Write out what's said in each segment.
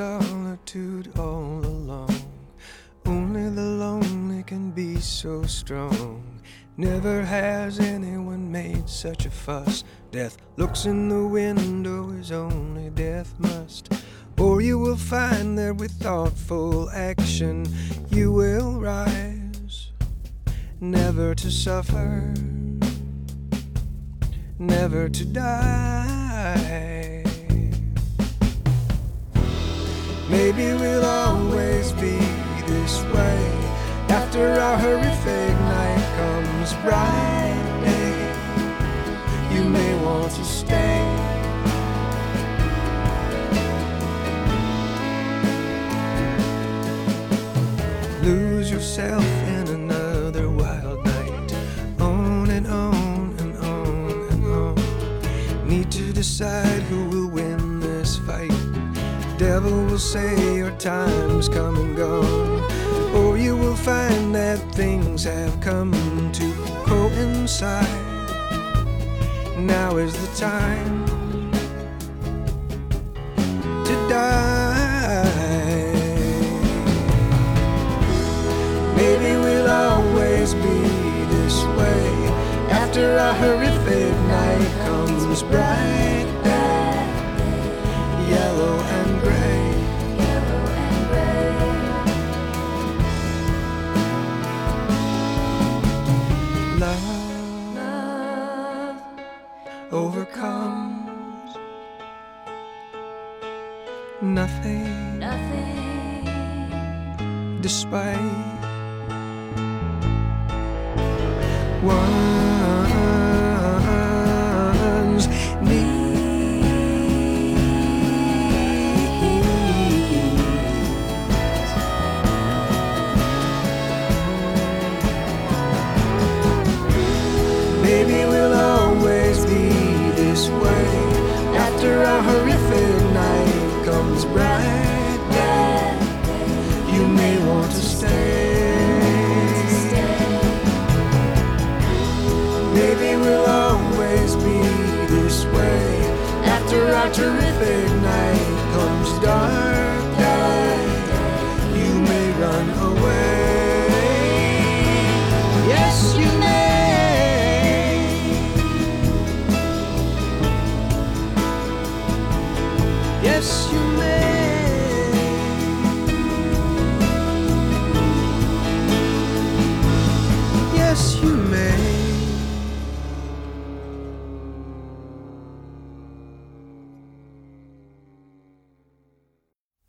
Solitude all alone. Only the lonely can be so strong. Never has anyone made such a fuss. Death looks in the window as only death must. Or you will find that with thoughtful action you will rise. Never to suffer, never to die. Maybe we'll always be this way. After our horrific night comes bright day. You may want to stay. Lose yourself in another wild night. On and on and on and on. Need to decide who will win this fight devil will say your time's come and gone. Or you will find that things have come to coincide. Now is the time to die. Maybe we'll always be this way. After a horrific night comes bright yellow nothing, nothing, despite one.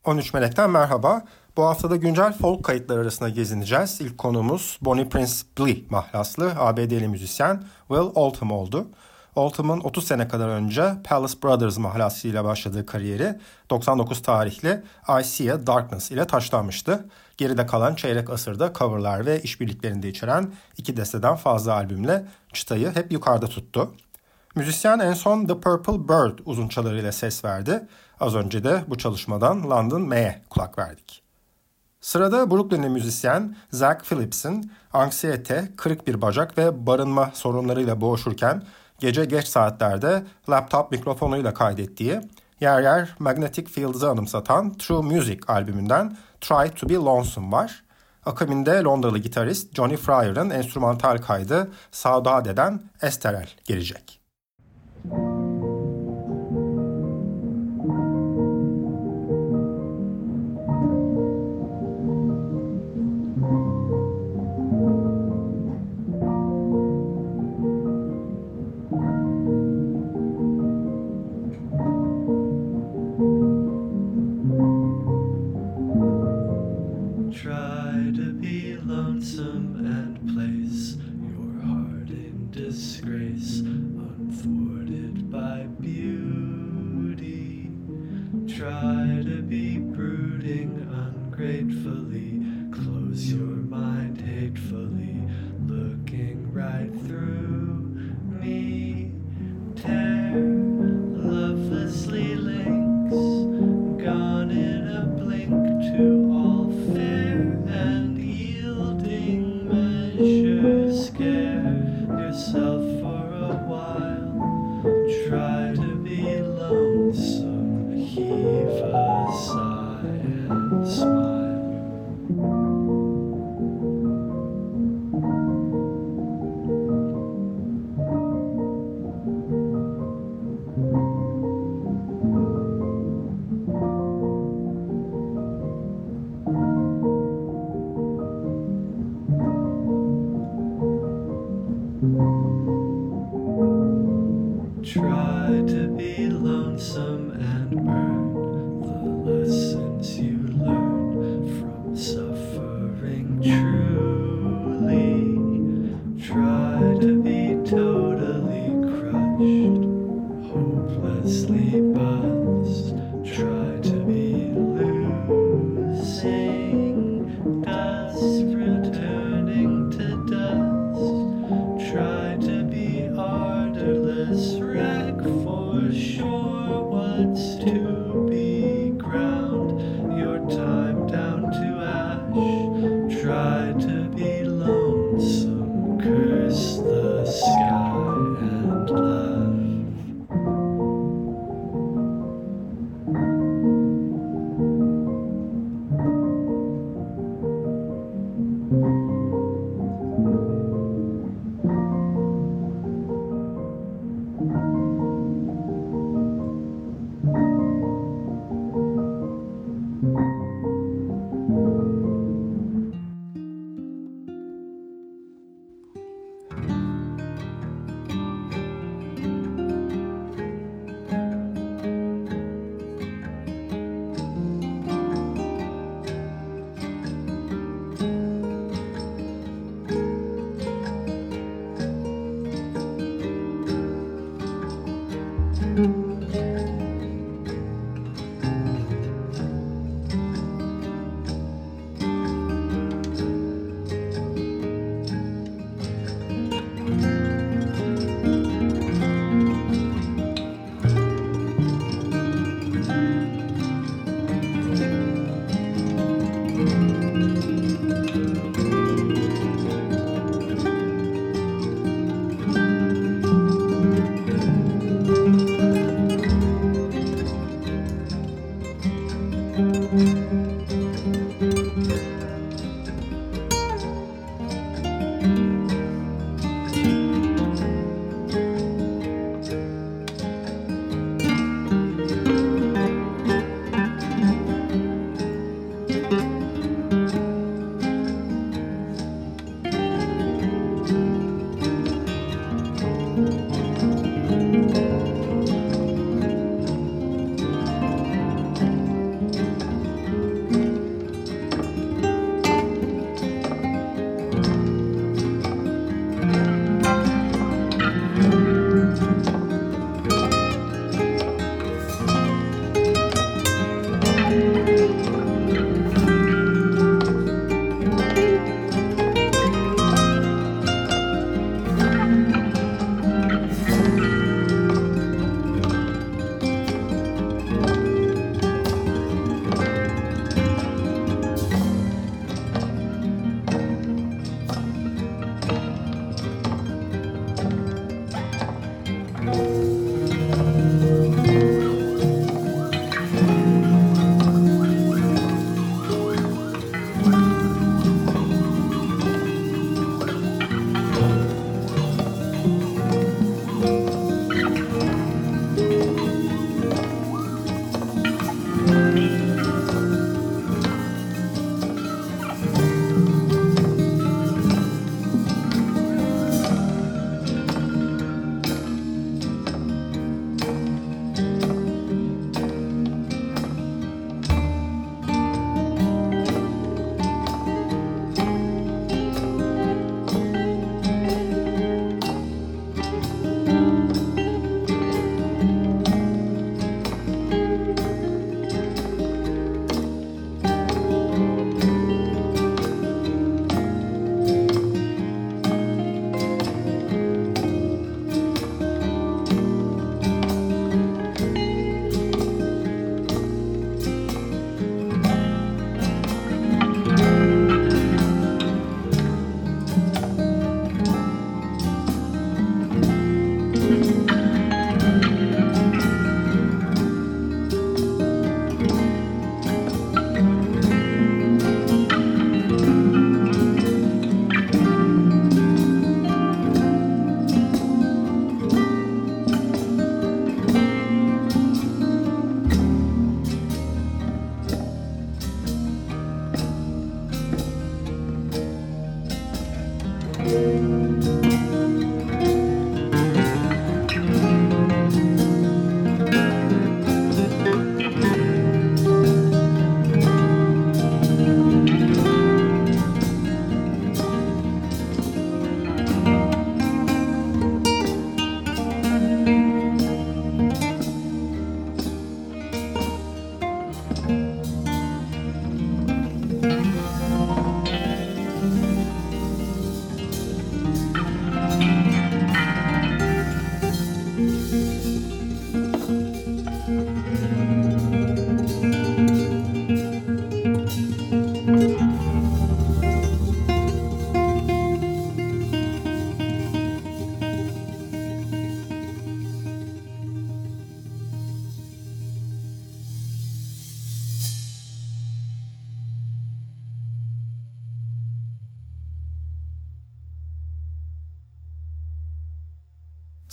13 Melek'ten merhaba. Bu haftada güncel folk kayıtları arasında gezineceğiz. İlk konuğumuz Bonnie Prince Blee mahlaslı ABD'li müzisyen Will Oldham oldu. Oldham'ın 30 sene kadar önce Palace Brothers mahlasıyla başladığı kariyeri 99 tarihli I See a Darkness ile taşlanmıştı. Geride kalan çeyrek asırda coverlar ve işbirliklerinde içeren iki desteden fazla albümle çıtayı hep yukarıda tuttu. Müzisyen en son The Purple Bird uzunçalarıyla ses verdi. Az önce de bu çalışmadan London May'e kulak verdik. Sırada Brooklyn'li müzisyen Zach Phillips'in anksiyete, kırık bir bacak ve barınma sorunlarıyla boğuşurken gece geç saatlerde laptop mikrofonuyla kaydettiği yer yer Magnetic Fields'ı anımsatan True Music albümünden Try to be Lonesome var. Akabinde Londralı gitarist Johnny Fryer'ın enstrümantal kaydı Saudade'den Esterel gelecek.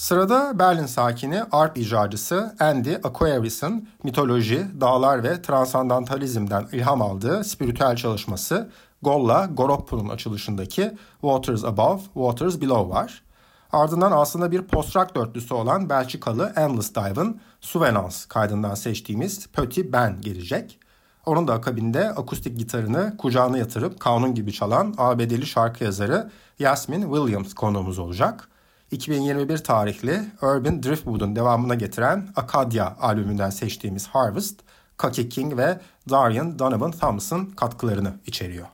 Sırada Berlin sakini arp icracısı Andy Aquarius'ın mitoloji, dağlar ve transandantalizmden ilham aldığı spiritüel çalışması Golla Goroppu'nun açılışındaki Waters Above, Waters Below var. Ardından aslında bir post-rock dörtlüsü olan Belçikalı Endless Dive'ın Souvenance kaydından seçtiğimiz Petit Ben gelecek. Onun da akabinde akustik gitarını kucağına yatırıp kanun gibi çalan ABD'li şarkı yazarı Yasmin Williams konuğumuz olacak. 2021 tarihli Urban Driftwood'un devamına getiren Acadia albümünden seçtiğimiz Harvest, Kaki King ve Darian Donovan Thomas'ın katkılarını içeriyor.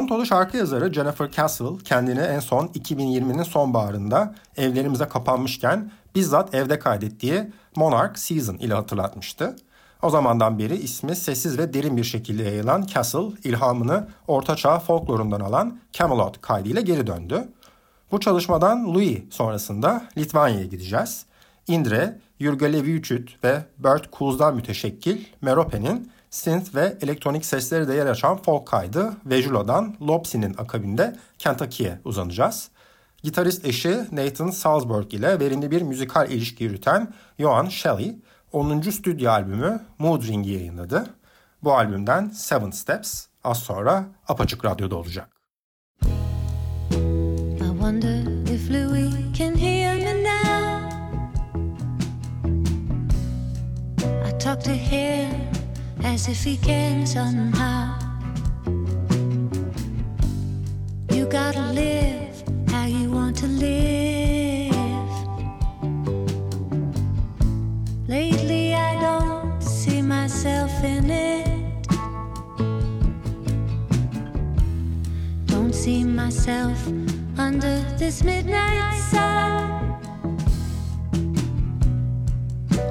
Torontolu şarkı yazarı Jennifer Castle kendini en son 2020'nin sonbaharında evlerimize kapanmışken bizzat evde kaydettiği Monarch Season ile hatırlatmıştı. O zamandan beri ismi sessiz ve derin bir şekilde yayılan Castle ilhamını ortaçağ folklorundan alan Camelot kaydıyla geri döndü. Bu çalışmadan Louis sonrasında Litvanya'ya gideceğiz. Indre, Yurgalevichut ve Bert Kulz'dan müteşekkil Merope'nin synth ve elektronik sesleri de yer açan folk kaydı Vejulo'dan Lopsy'nin akabinde Kentucky'ye uzanacağız. Gitarist eşi Nathan Salzberg ile verimli bir müzikal ilişki yürüten Johan Shelley 10. stüdyo albümü Mood Ring'i yayınladı. Bu albümden Seven Steps az sonra Apaçık Radyo'da olacak. I as if he can somehow. You gotta live how you want to live. Lately, I don't see myself in it. Don't see myself under this midnight sun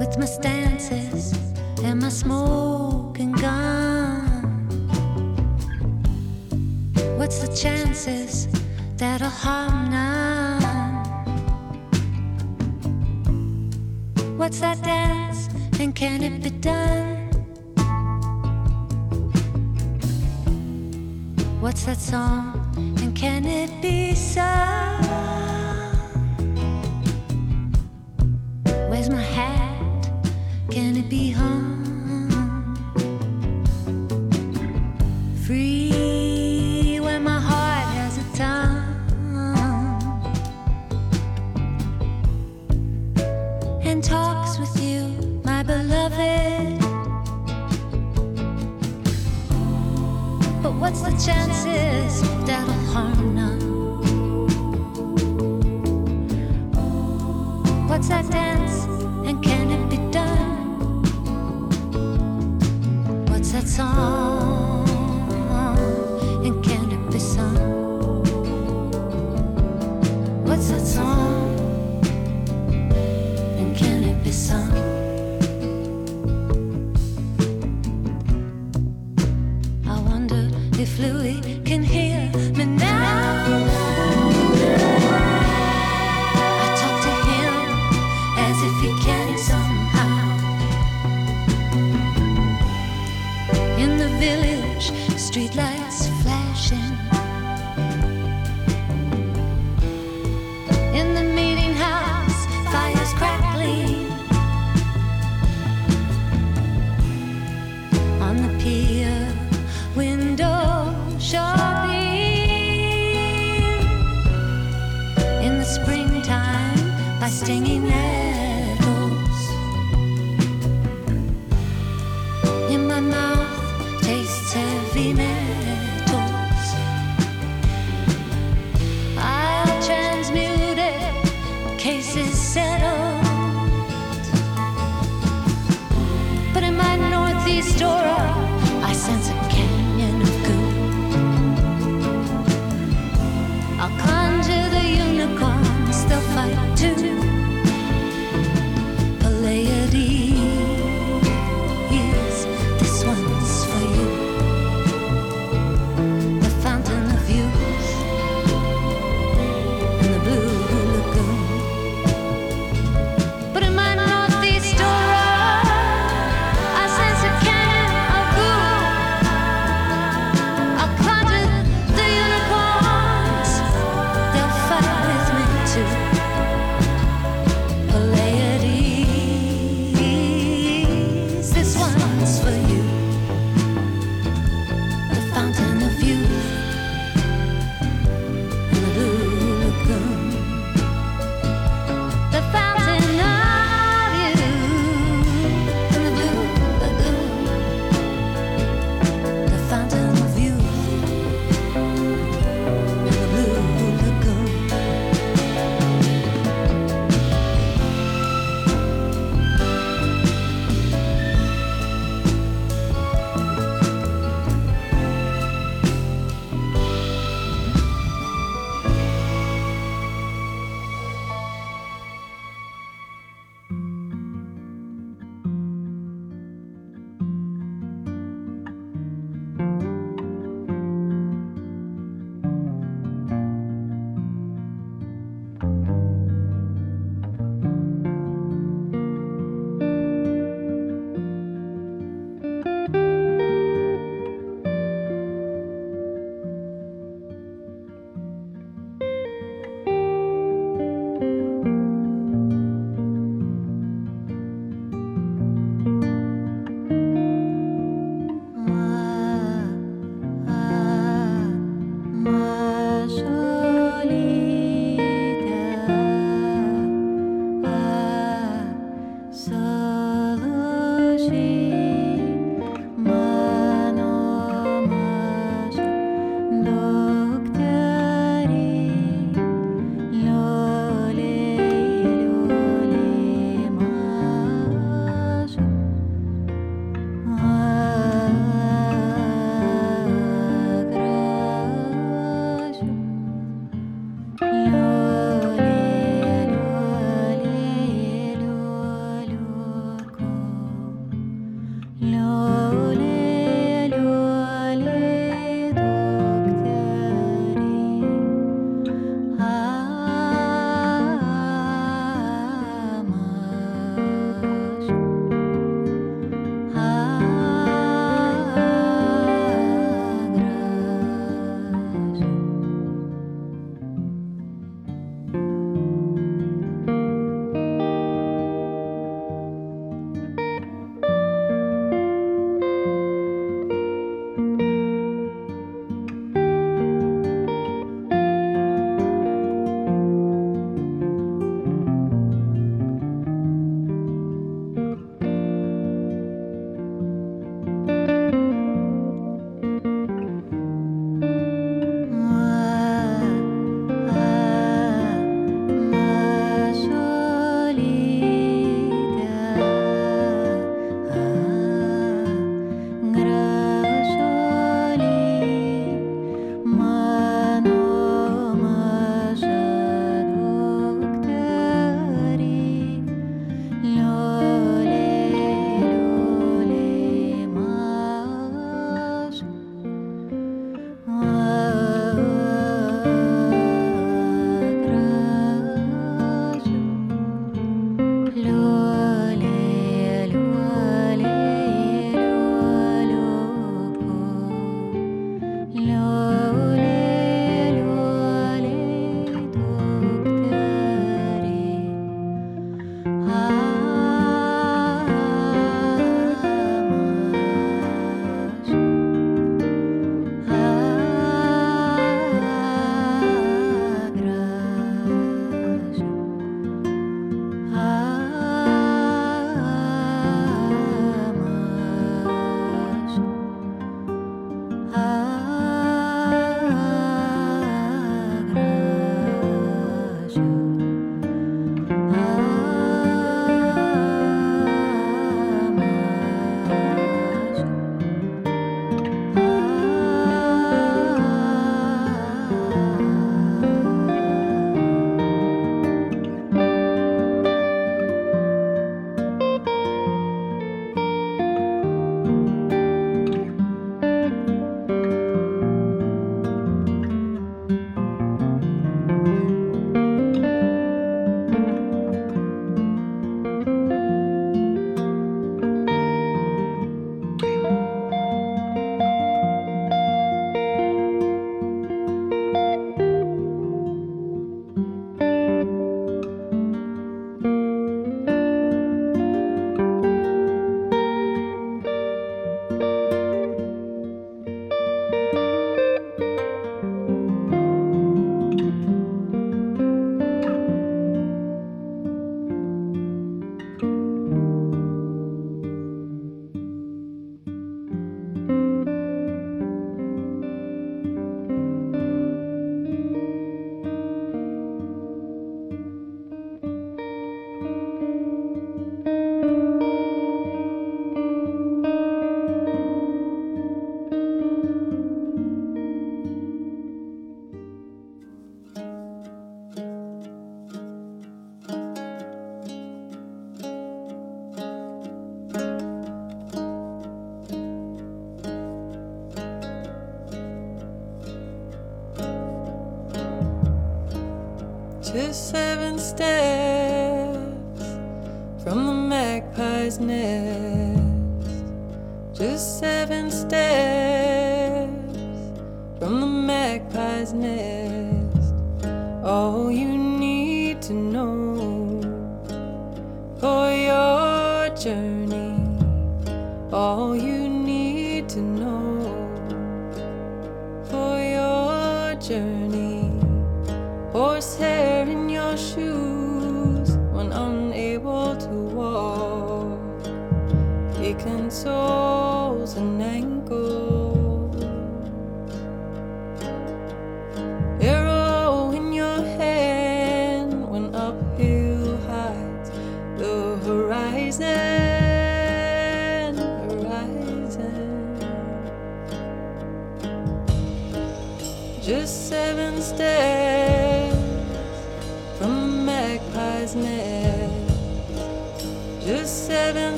with my stances and my smoking gun. What's the chances that I'll harm none? What's that dance and can it be done? What's that song and can it be sung? Where's my hat? Can it be hung? What's the chances that'll harm none? What's that dance and can it be done? What's that song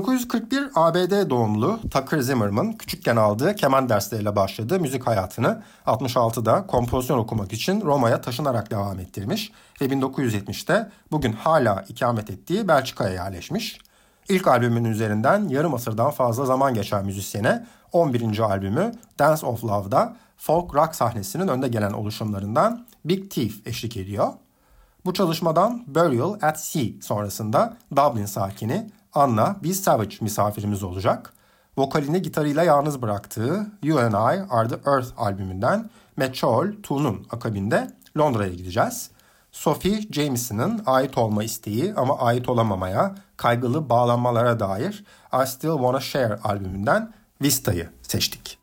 ...1941 ABD doğumlu Tucker Zimmerman küçükken aldığı keman dersleriyle başladığı müzik hayatını 66'da kompozisyon okumak için Roma'ya taşınarak devam ettirmiş ve 1970'te bugün hala ikamet ettiği Belçika'ya yerleşmiş. İlk albümünün üzerinden yarım asırdan fazla zaman geçen müzisyene 11. albümü Dance of Love'da folk rock sahnesinin önde gelen oluşumlarından Big Thief eşlik ediyor. Bu çalışmadan Burial at Sea sonrasında Dublin sakini Anna B. Savage misafirimiz olacak. Vokalini gitarıyla yalnız bıraktığı You and I Are the Earth albümünden Metrool 2'nun akabinde Londra'ya gideceğiz. Sophie Jameson'ın ait olma isteği ama ait olamamaya, kaygılı bağlanmalara dair I Still Wanna Share albümünden Vista'yı seçtik.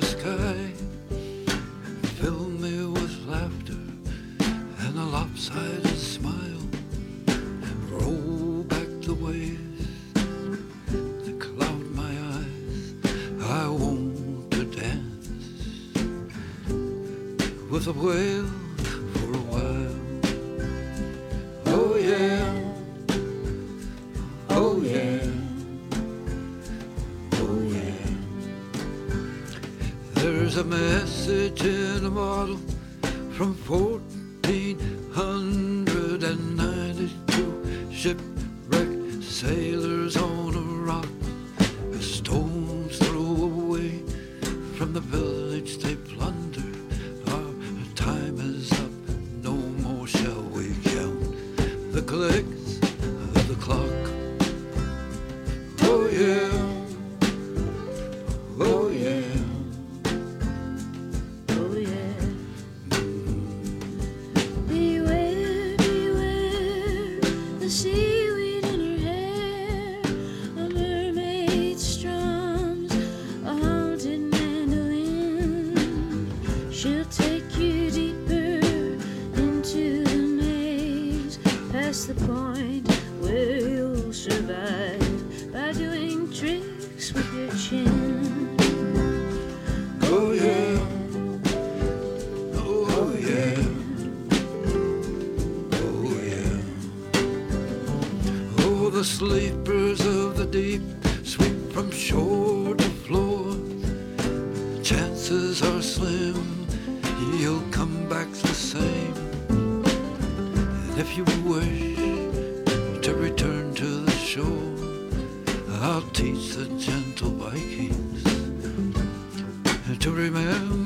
The sky. Fill me with laughter and a lopsided smile. And roll back the waves that cloud my eyes. I want to dance with a whale She'll take you deeper into the maze, past the point where you'll survive by doing tricks with your chin. Oh, yeah. Oh, yeah. Oh, yeah. Oh, oh, oh the sleepers of the deep sweep from shore to floor. Chances are slim you wish to return to the shore, I'll teach the gentle Vikings to remember.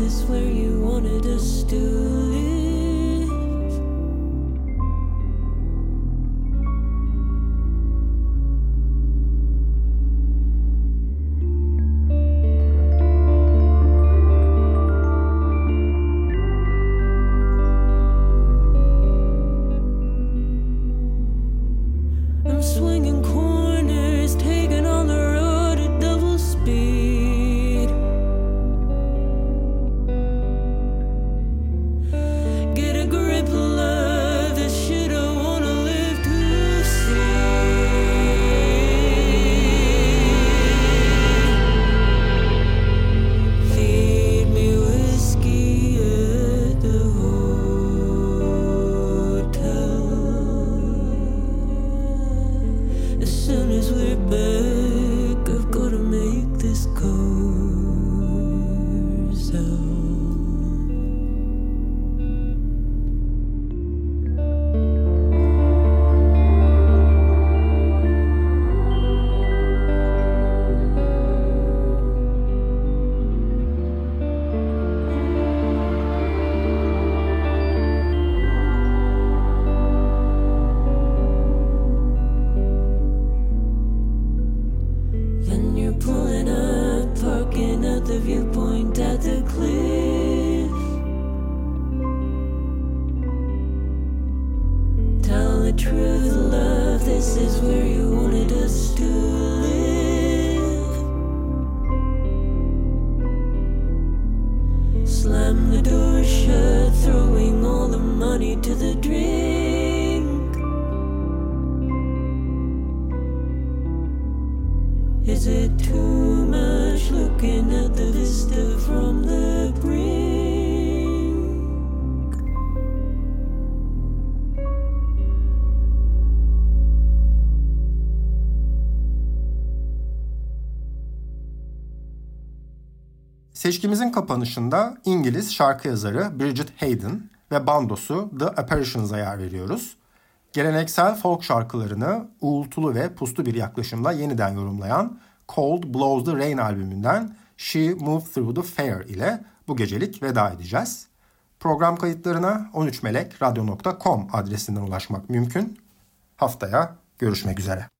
this where you wanted us to live? Is it too much looking at the vista from the brink? Seçkimizin kapanışında İngiliz şarkı yazarı Bridget Hayden ve bandosu The Apparitions'a yer veriyoruz. Geleneksel folk şarkılarını uğultulu ve puslu bir yaklaşımla yeniden yorumlayan Cold Blows the Rain albümünden She Moved Through the Fair ile bu gecelik veda edeceğiz. Program kayıtlarına 13melekradio.com adresinden ulaşmak mümkün. Haftaya görüşmek üzere.